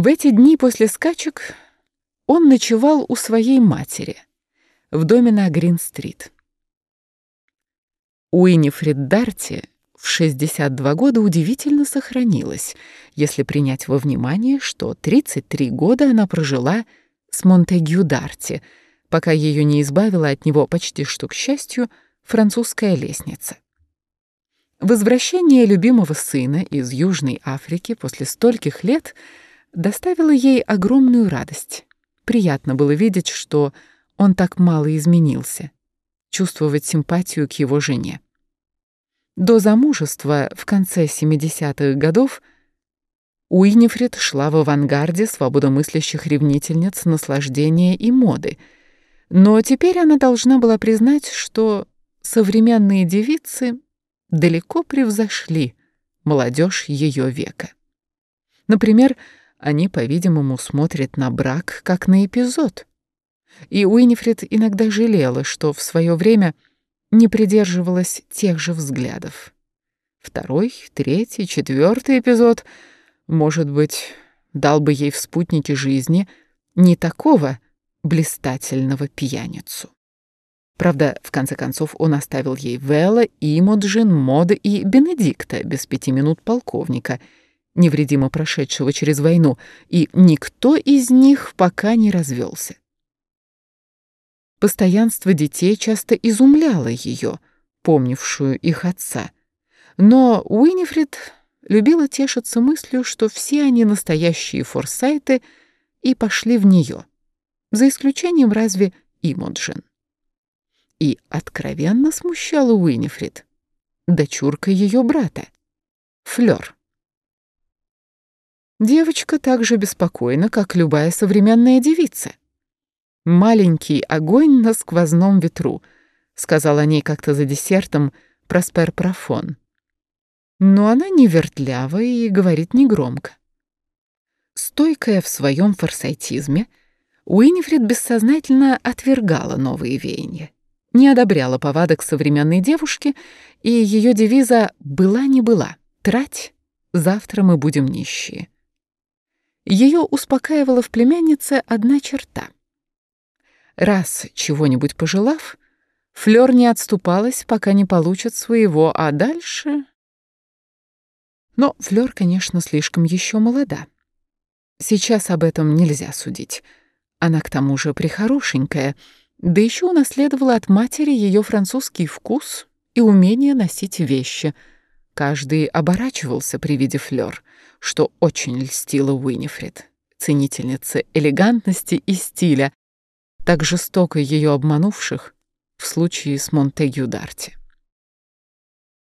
В эти дни после скачек он ночевал у своей матери в доме на Грин-стрит. Уинифрид Дарти в 62 года удивительно сохранилась, если принять во внимание, что 33 года она прожила с Монтегю Дарти, пока ее не избавила от него почти что к счастью французская лестница. Возвращение любимого сына из Южной Африки после стольких лет доставило ей огромную радость. Приятно было видеть, что он так мало изменился, чувствовать симпатию к его жене. До замужества в конце 70-х годов Уинифред шла в авангарде свободомыслящих ревнительниц наслаждения и моды, но теперь она должна была признать, что современные девицы далеко превзошли молодежь ее века. Например, они, по-видимому, смотрят на брак как на эпизод. И Уинифред иногда жалела, что в свое время не придерживалась тех же взглядов. Второй, третий, четвертый эпизод, может быть, дал бы ей в спутнике жизни не такого блистательного пьяницу. Правда, в конце концов, он оставил ей Вэлла, Имоджин, Мода и Бенедикта без пяти минут полковника, невредимо прошедшего через войну, и никто из них пока не развелся. Постоянство детей часто изумляло ее, помнившую их отца. Но Уинифрид любила тешиться мыслью, что все они настоящие форсайты и пошли в нее, за исключением разве Имоджин и откровенно смущала Уинифрид, дочурка ее брата, Флёр. Девочка так же беспокойна, как любая современная девица. «Маленький огонь на сквозном ветру», — сказал о ней как-то за десертом Проспер Профон. Но она не вертлявая и говорит негромко. Стойкая в своем форсайтизме, Уинифрид бессознательно отвергала новые веяния не одобряла повадок современной девушки, и ее девиза «была не была, трать, завтра мы будем нищие». Ее успокаивала в племяннице одна черта. Раз чего-нибудь пожелав, Флёр не отступалась, пока не получит своего, а дальше... Но Флёр, конечно, слишком еще молода. Сейчас об этом нельзя судить. Она к тому же прихорошенькая — да еще унаследовала от матери ее французский вкус и умение носить вещи. Каждый оборачивался при виде флёр, что очень льстило Уинифред, ценительнице элегантности и стиля, так жестоко ее обманувших в случае с Монтегю Дарти.